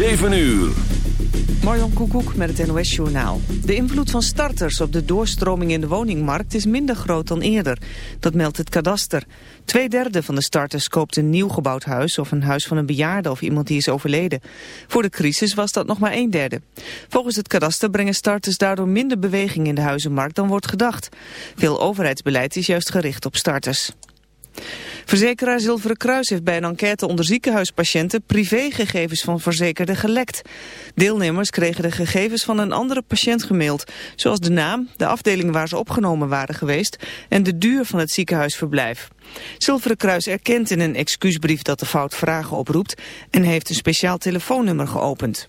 7 uur. Marjan Koekoek met het NOS Journaal. De invloed van starters op de doorstroming in de woningmarkt is minder groot dan eerder. Dat meldt het kadaster. Tweederde van de starters koopt een nieuw gebouwd huis... of een huis van een bejaarde of iemand die is overleden. Voor de crisis was dat nog maar een derde. Volgens het kadaster brengen starters daardoor minder beweging in de huizenmarkt dan wordt gedacht. Veel overheidsbeleid is juist gericht op starters. Verzekeraar Zilveren Kruis heeft bij een enquête onder ziekenhuispatiënten privégegevens van verzekerden gelekt. Deelnemers kregen de gegevens van een andere patiënt gemaild, zoals de naam, de afdeling waar ze opgenomen waren geweest en de duur van het ziekenhuisverblijf. Zilveren Kruis erkent in een excuusbrief dat de fout vragen oproept en heeft een speciaal telefoonnummer geopend.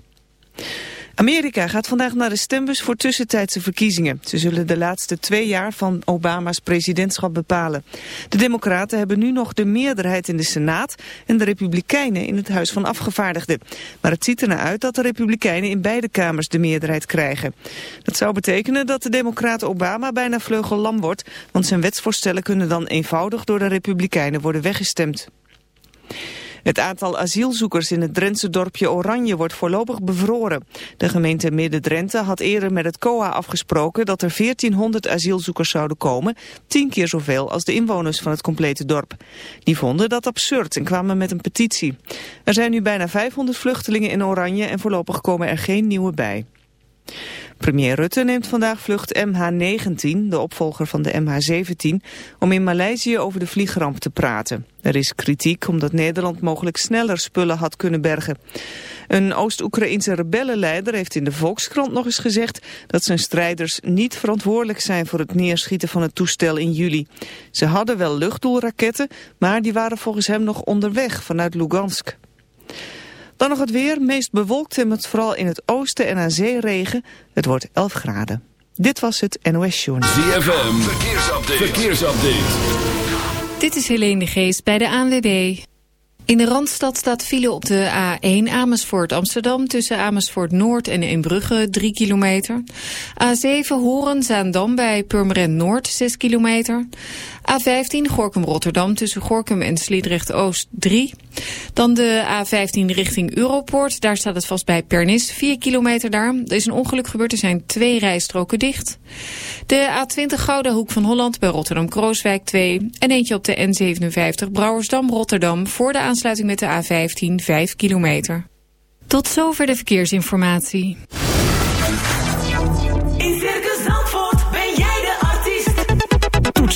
Amerika gaat vandaag naar de stembus voor tussentijdse verkiezingen. Ze zullen de laatste twee jaar van Obama's presidentschap bepalen. De democraten hebben nu nog de meerderheid in de Senaat en de republikeinen in het Huis van Afgevaardigden. Maar het ziet ernaar uit dat de republikeinen in beide kamers de meerderheid krijgen. Dat zou betekenen dat de democraat Obama bijna vleugellam wordt, want zijn wetsvoorstellen kunnen dan eenvoudig door de republikeinen worden weggestemd. Het aantal asielzoekers in het Drentse dorpje Oranje wordt voorlopig bevroren. De gemeente Midden-Drenthe had eerder met het COA afgesproken dat er 1400 asielzoekers zouden komen, tien keer zoveel als de inwoners van het complete dorp. Die vonden dat absurd en kwamen met een petitie. Er zijn nu bijna 500 vluchtelingen in Oranje en voorlopig komen er geen nieuwe bij. Premier Rutte neemt vandaag vlucht MH17, de opvolger van de MH17, om in Maleisië over de vliegramp te praten. Er is kritiek omdat Nederland mogelijk sneller spullen had kunnen bergen. Een Oost-Oekraïnse rebellenleider heeft in de Volkskrant nog eens gezegd dat zijn strijders niet verantwoordelijk zijn voor het neerschieten van het toestel in juli. Ze hadden wel luchtdoelraketten, maar die waren volgens hem nog onderweg vanuit Lugansk. Dan nog het weer, meest bewolkt en met vooral in het oosten en aan zee regen. Het wordt 11 graden. Dit was het NOS Journal. ZFM, verkeersupdate. verkeersupdate. Dit is Helene de Geest bij de ANWB. In de Randstad staat file op de A1 Amersfoort Amsterdam... tussen Amersfoort Noord en Eembrugge 3 kilometer. A7 Horen Zaandam bij Purmerend Noord 6 kilometer. A15 Gorkum Rotterdam tussen Gorkum en Sliedrecht Oost 3. Dan de A15 richting Europoort. Daar staat het vast bij Pernis 4 kilometer daar. Er is een ongeluk gebeurd. Er zijn twee rijstroken dicht. De A20 Gouden Hoek van Holland bij Rotterdam-Krooswijk 2. En eentje op de N57 Brouwersdam-Rotterdam voor de aansluiting met de A15 5 kilometer. Tot zover de verkeersinformatie. In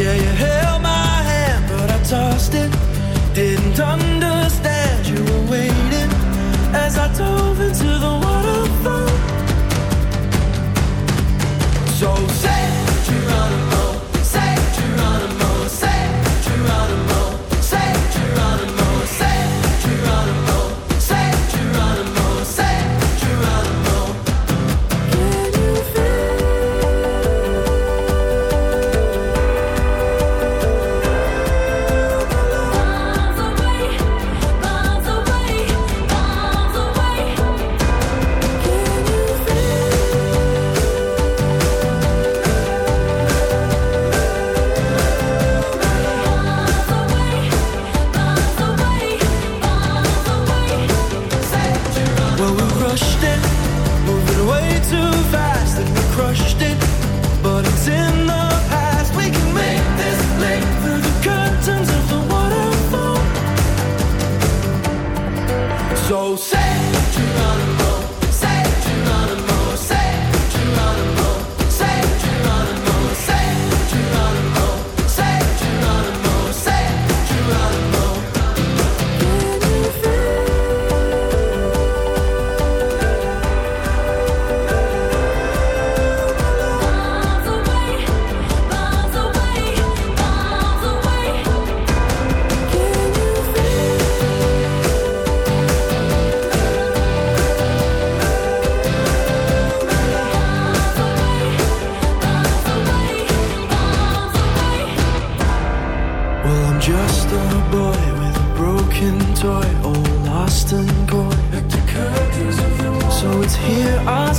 Yeah, yeah, hey.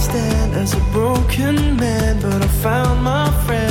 stand as a broken man, but I found my friend.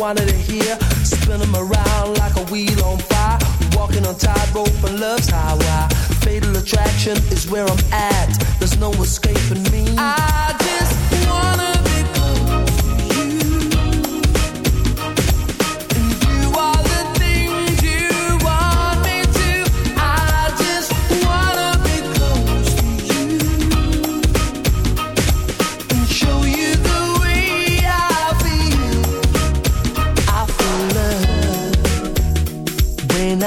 wanted to hear. Spin around like a wheel on fire. Walking on tightrope and love's highway. Fatal attraction is where I'm at. There's no escaping me. I just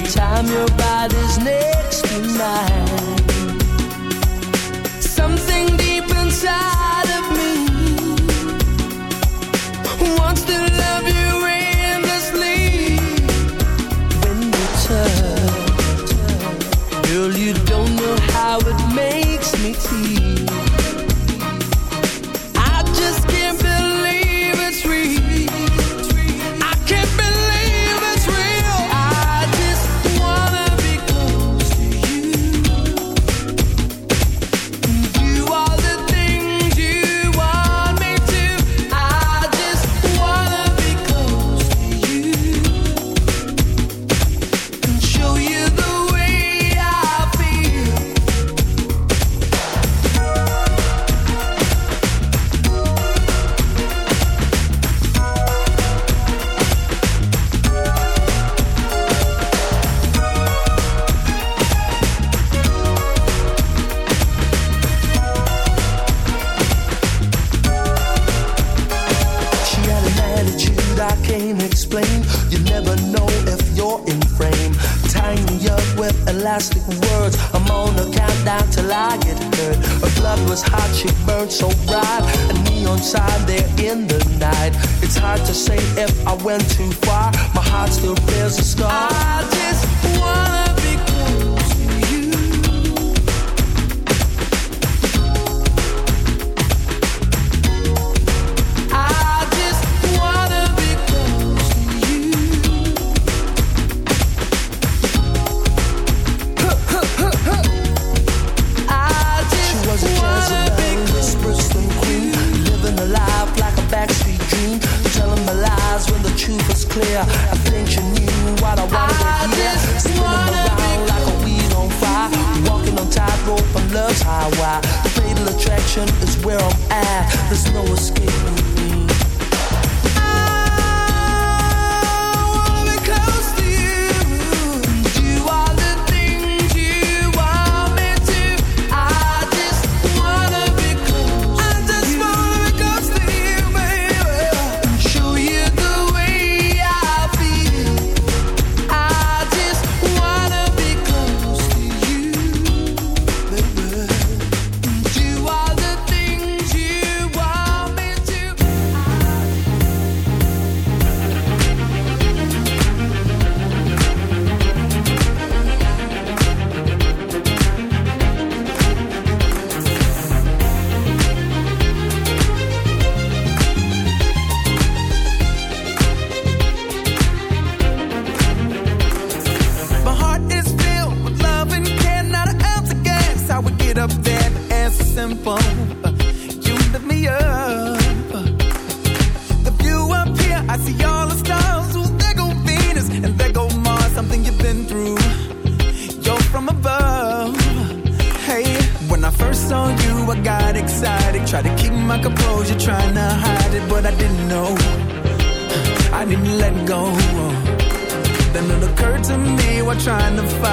the time your body's next to mine.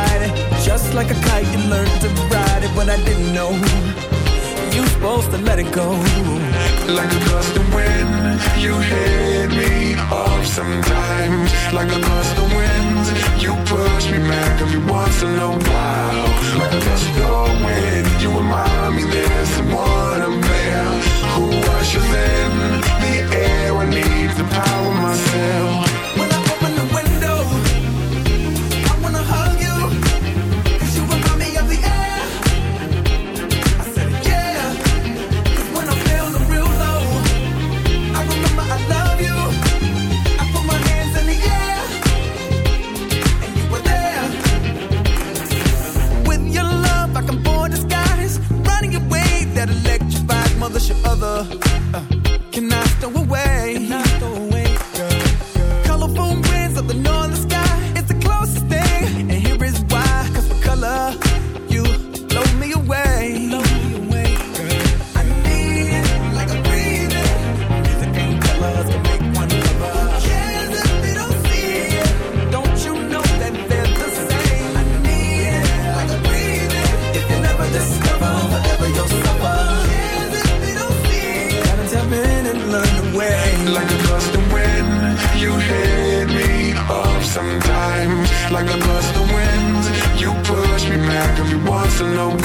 ride it. Just like a kite, you learned to ride it when I didn't know. You supposed to let it go. Like a gust of wind, you hit me off sometimes. Like a gust of wind, you push me back every once in a while. Like a gust of wind, you remind me there's someone I'm there who rushes in the air. I need to power myself. Your other. like the wind You push me back every once in a while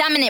dominant,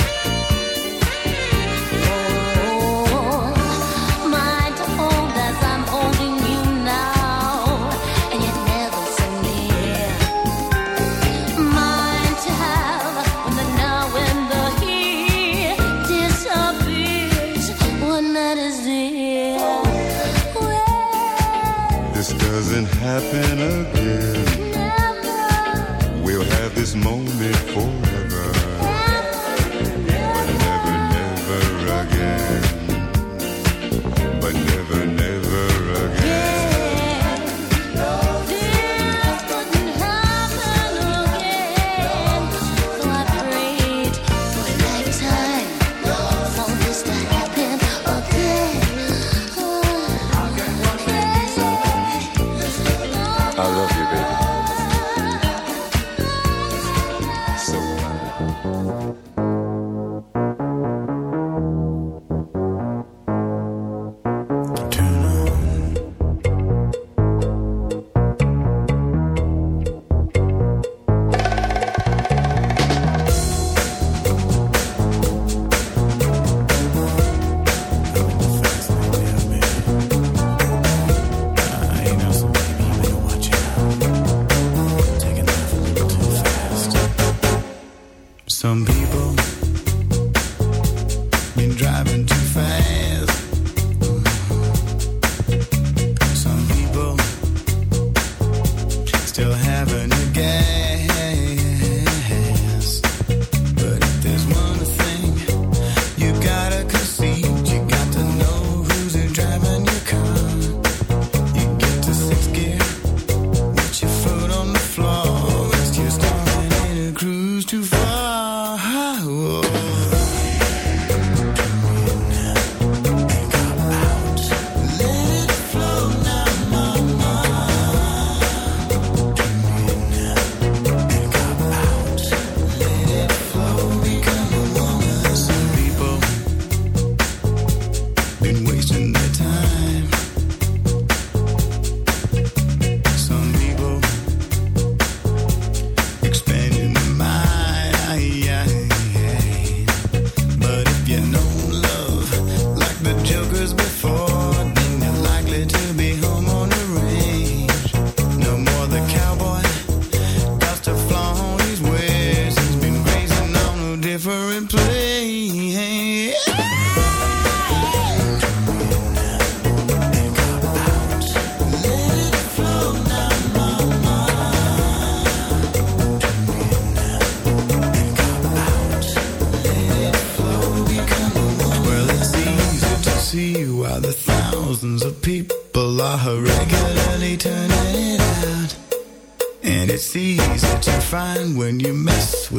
I love you, baby.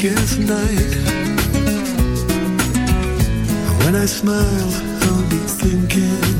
darkest night. When I smile, I'll be thinking.